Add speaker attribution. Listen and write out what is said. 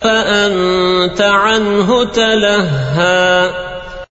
Speaker 1: فأنت عنه تلهى.